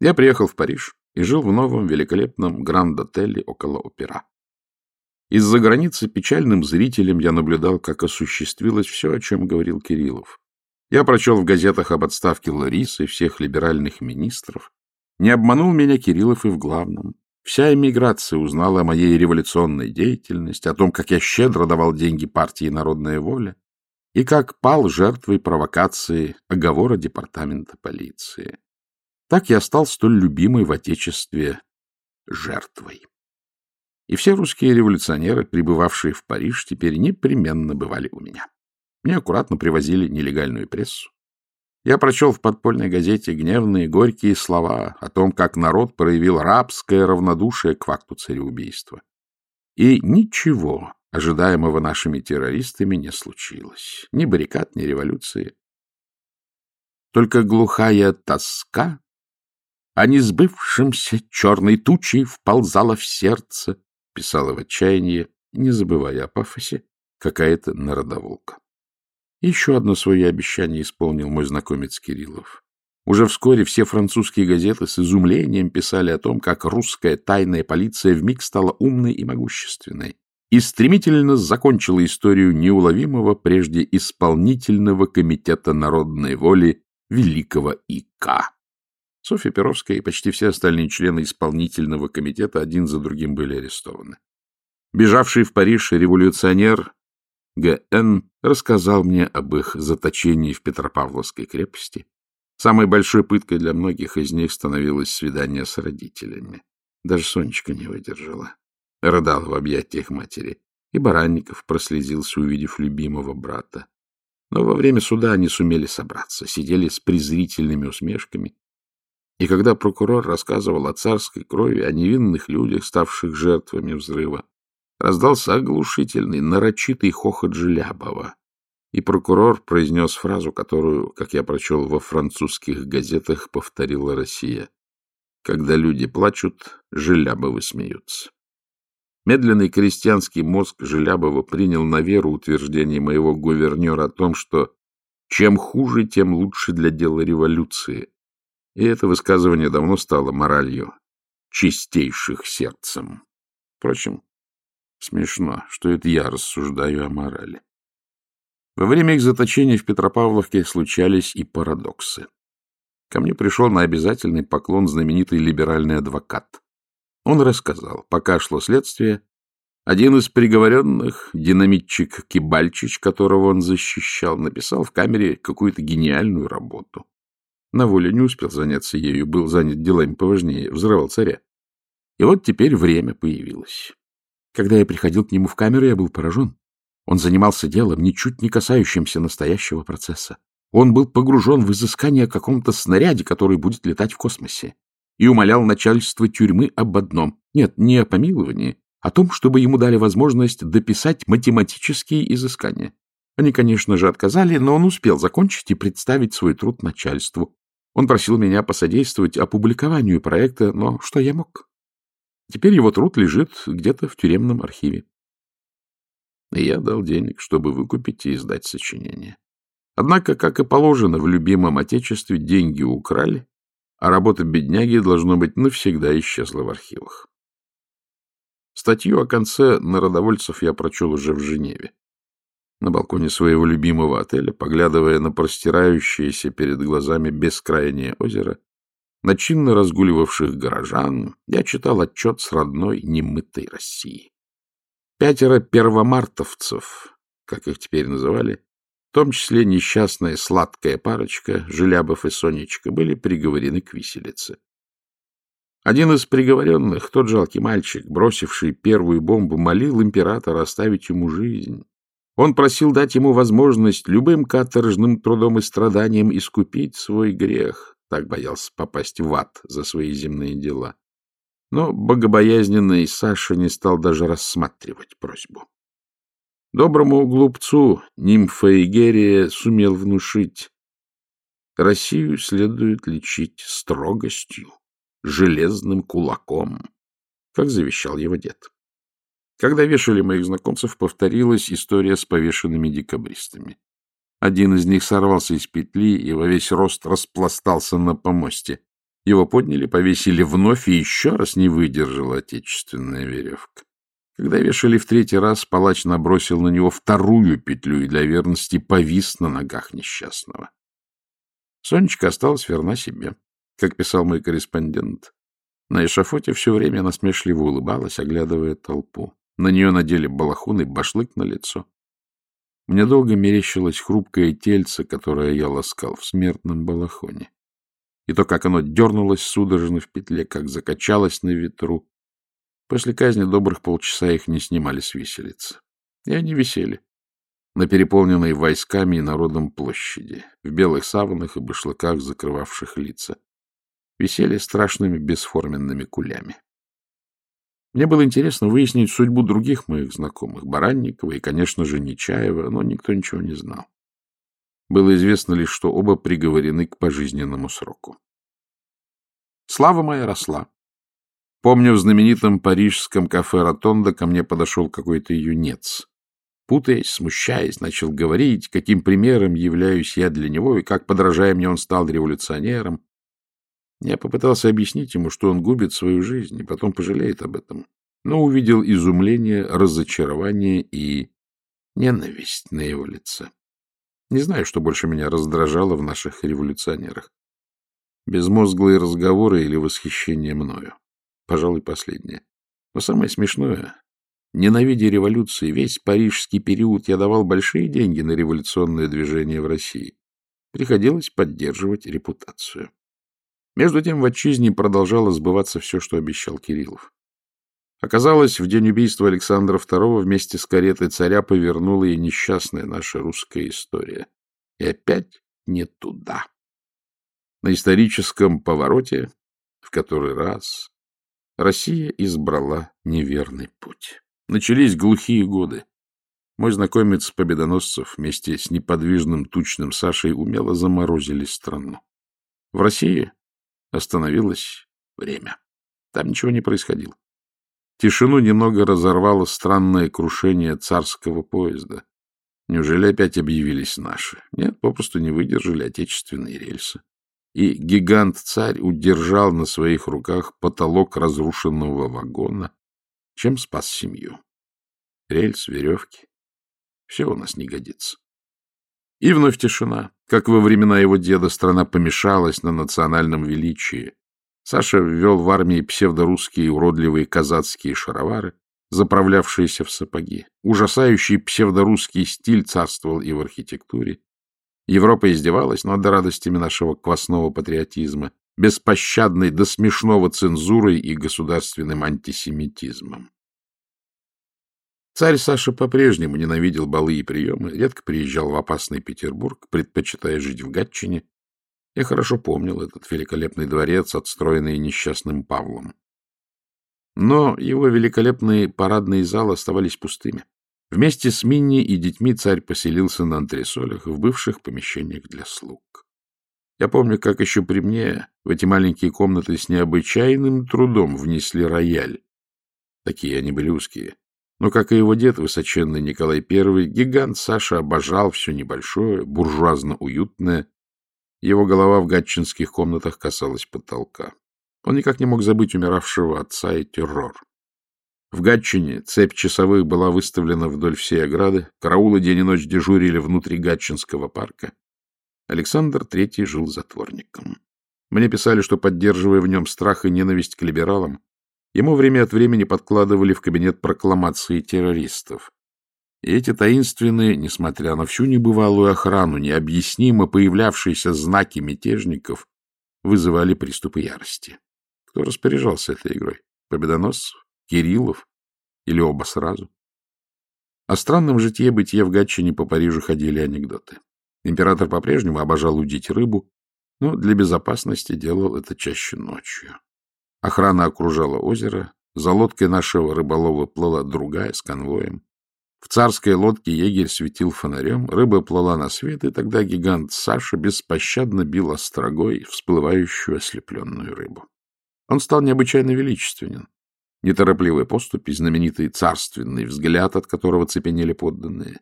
Я приехал в Париж и жил в новом великолепном гранд-отеле около опера. Из-за границы печальным зрителем я наблюдал, как осуществилось все, о чем говорил Кириллов. Я прочел в газетах об отставке Ларисы, всех либеральных министров. Не обманул меня Кириллов и в главном. Вся эмиграция узнала о моей революционной деятельности, о том, как я щедро давал деньги партии «Народная воля» и как пал жертвой провокации оговора департамента полиции. Так я стал столь любимой в Отечестве жертвой. И все русские революционеры, прибывавшие в Париж, теперь непременно бывали у меня. Мне аккуратно привозили нелегальную прессу. Я прочел в подпольной газете гневные, горькие слова о том, как народ проявил рабское равнодушие к факту цареубийства. И ничего ожидаемого нашими террористами не случилось. Ни баррикад, ни революции. Только глухая тоска о несбывшемся черной тучей вползала в сердце, писала в отчаянии, не забывая о пафосе, какая-то народоволка. Еще одно свое обещание исполнил мой знакомец Кириллов. Уже вскоре все французские газеты с изумлением писали о том, как русская тайная полиция вмиг стала умной и могущественной и стремительно закончила историю неуловимого прежде исполнительного комитета народной воли Великого ИК. Софья Перовская и почти все остальные члены исполнительного комитета один за другим были арестованы. Бежавший в Париж революционер Г.Н. рассказал мне об их заточении в Петропавловской крепости. Самой большой пыткой для многих из них становилось свидание с родителями. Даже Сонечка не выдержала. Рыдала в объятиях матери. И Баранников прослезился, увидев любимого брата. Но во время суда они сумели собраться, сидели с презрительными усмешками. И когда прокурор рассказывал о царской крови, о невинных людях, ставших жертвами взрыва, Раздался оглушительный, нарочитый хохот Желябова, и прокурор произнес фразу, которую, как я прочел во французских газетах, повторила Россия. Когда люди плачут, Желябовы смеются. Медленный крестьянский мозг Желябова принял на веру утверждение моего гувернера о том, что чем хуже, тем лучше для дела революции. И это высказывание давно стало моралью чистейших сердцем. Впрочем, Смешно, что это я рассуждаю о морали. Во время их заточения в Петропавловке случались и парадоксы. Ко мне пришел на обязательный поклон знаменитый либеральный адвокат. Он рассказал, пока шло следствие, один из приговоренных, динамитчик Кибальчич, которого он защищал, написал в камере какую-то гениальную работу. На воле не успел заняться ею, был занят делами поважнее, взрывал царя. И вот теперь время появилось. Когда я приходил к нему в камеру, я был поражен. Он занимался делом, ничуть не касающимся настоящего процесса. Он был погружен в изыскание о каком-то снаряде, который будет летать в космосе, и умолял начальство тюрьмы об одном. Нет, не о помиловании, о том, чтобы ему дали возможность дописать математические изыскания. Они, конечно же, отказали, но он успел закончить и представить свой труд начальству. Он просил меня посодействовать опубликованию проекта, но что я мог? Теперь его труд лежит где-то в тюремном архиве. Я дал денег, чтобы выкупить и издать сочинение. Однако, как и положено в любимом отечестве, деньги украли, а работа бедняги, должно быть, навсегда исчезла в архивах. Статью о конце народовольцев я прочел уже в Женеве. На балконе своего любимого отеля, поглядывая на простирающееся перед глазами бескрайнее озеро, на чинно разгуливавших горожан, я читал отчет с родной немытой России. Пятеро первомартовцев, как их теперь называли, в том числе несчастная сладкая парочка, Желябов и Сонечка, были приговорены к виселице. Один из приговоренных, тот жалкий мальчик, бросивший первую бомбу, молил императора оставить ему жизнь. Он просил дать ему возможность любым каторжным трудом и страданием искупить свой грех, так боялся попасть в ад за свои земные дела. Но богобоязненный Саша не стал даже рассматривать просьбу. Доброму глупцу нимфа Игерия сумел внушить. Россию следует лечить строгостью, железным кулаком, как завещал его дед. Когда вешали моих знакомцев, повторилась история с повешенными декабристами. Один из них сорвался из петли и во весь рост распластался на помосте. Его подняли, повесили вновь, и еще раз не выдержала отечественная веревка. Когда вешали в третий раз, палач набросил на него вторую петлю и для верности повис на ногах несчастного. Сонечка осталась верна себе, как писал мой корреспондент. На эшафоте все время насмешливо улыбалась, оглядывая толпу. На нее надели балахон и башлык на лицо. Мне долго мерещилось хрупкое тельце, которое я ласкал в смертном балахоне. И то, как оно дернулось судорожно в петле, как закачалось на ветру, После казни добрых полчаса их не снимали с виселицы. И они висели на переполненной войсками и народом площади, в белых саванах и башлыках, закрывавших лица. Висели страшными бесформенными кулями. Мне было интересно выяснить судьбу других моих знакомых, Баранникова и, конечно же, Нечаева, но никто ничего не знал. Было известно лишь, что оба приговорены к пожизненному сроку. Слава моя росла. Помню, в знаменитом парижском кафе «Ротонда» ко мне подошел какой-то юнец. Путаясь, смущаясь, начал говорить, каким примером являюсь я для него и как, подражая мне, он стал революционером. Я попытался объяснить ему, что он губит свою жизнь и потом пожалеет об этом, но увидел изумление, разочарование и ненависть на его лице. Не знаю, что больше меня раздражало в наших революционерах. Безмозглые разговоры или восхищение мною. Пожалуй, последнее. Но самое смешное, ненавидя революции, весь парижский период я давал большие деньги на революционное движение в России. Приходилось поддерживать репутацию. Между тем в отчизне продолжало сбываться все, что обещал Кириллов. Оказалось, в день убийства Александра II вместе с каретой царя повернула и несчастная наша русская история. И опять не туда. На историческом повороте, в который раз, Россия избрала неверный путь. Начались глухие годы. Мой знакомец Победоносцев вместе с неподвижным тучным Сашей умело заморозили страну. В России остановилось время. Там ничего не происходило. Тишину немного разорвало странное крушение царского поезда. Неужели опять объявились наши? Нет, попросту не выдержали отечественные рельсы и гигант-царь удержал на своих руках потолок разрушенного вагона, чем спас семью. Рельс, веревки — все у нас не годится. И вновь тишина. Как во времена его деда страна помешалась на национальном величии. Саша ввел в армии псевдорусские уродливые казацкие шаровары, заправлявшиеся в сапоги. Ужасающий псевдорусский стиль царствовал и в архитектуре, Европа издевалась над радостями нашего квасного патриотизма, беспощадной до смешного цензурой и государственным антисемитизмом. Царь Саша по-прежнему ненавидел балы и приемы, редко приезжал в опасный Петербург, предпочитая жить в Гатчине. Я хорошо помнил этот великолепный дворец, отстроенный несчастным Павлом. Но его великолепные парадные залы оставались пустыми. Вместе с Минни и детьми царь поселился на антресолях в бывших помещениях для слуг. Я помню, как еще при мне в эти маленькие комнаты с необычайным трудом внесли рояль. Такие они были узкие. Но, как и его дед, высоченный Николай I, гигант Саша обожал все небольшое, буржуазно-уютное. Его голова в гатчинских комнатах касалась потолка. Он никак не мог забыть умиравшего отца и террор. В Гатчине цепь часовых была выставлена вдоль всей ограды, караулы день и ночь дежурили внутри Гатчинского парка. Александр III жил затворником. Мне писали, что, поддерживая в нем страх и ненависть к либералам, ему время от времени подкладывали в кабинет прокламации террористов. И эти таинственные, несмотря на всю небывалую охрану, необъяснимо появлявшиеся знаки мятежников, вызывали приступы ярости. Кто распоряжался этой игрой? Победоносцев? Кириллов или оба сразу. О странном житье-бытие в Гатчине по Парижу ходили анекдоты. Император по-прежнему обожал удить рыбу, но для безопасности делал это чаще ночью. Охрана окружала озеро, за лодкой нашего рыболова плыла другая с конвоем. В царской лодке егерь светил фонарем, рыба плыла на свет, и тогда гигант Саша беспощадно бил острогой всплывающую ослепленную рыбу. Он стал необычайно величественен, неторопливая поступь и знаменитый царственный взгляд, от которого цепенели подданные.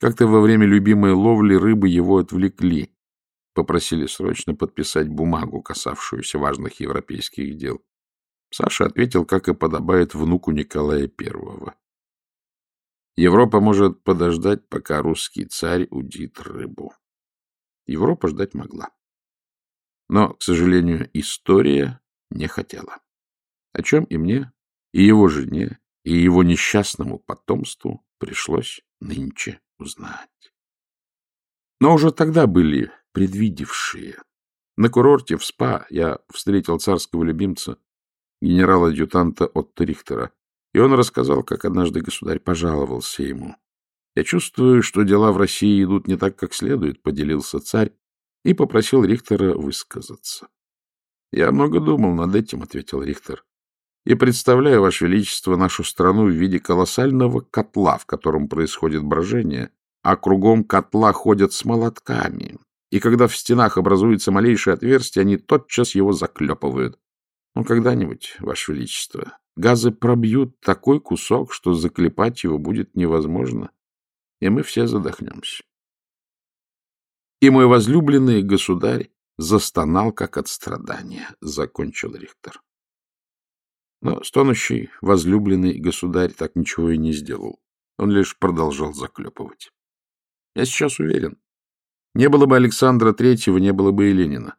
Как-то во время любимой ловли рыбы его отвлекли. Попросили срочно подписать бумагу, касавшуюся важных европейских дел. Саша ответил, как и подобает внуку Николая Первого. Европа может подождать, пока русский царь удит рыбу. Европа ждать могла. Но, к сожалению, история не хотела. О чем и мне, и его жене, и его несчастному потомству пришлось нынче узнать. Но уже тогда были предвидевшие. На курорте в СПА я встретил царского любимца, генерала-адъютанта Отто Рихтера, и он рассказал, как однажды государь пожаловался ему. «Я чувствую, что дела в России идут не так, как следует», — поделился царь и попросил Рихтера высказаться. «Я много думал над этим», — ответил Рихтер, «и представляю, Ваше Величество, нашу страну в виде колоссального котла, в котором происходит брожение, а кругом котла ходят с молотками, и когда в стенах образуется малейшее отверстие, они тотчас его заклепывают. Ну, когда-нибудь, Ваше Величество, газы пробьют такой кусок, что заклепать его будет невозможно, и мы все задохнемся. И мой возлюбленный государь застонал, как от страдания, — закончил Рихтер. Но стонущий возлюбленный государь так ничего и не сделал. Он лишь продолжал заклепывать. Я сейчас уверен, не было бы Александра Третьего, не было бы и Ленина.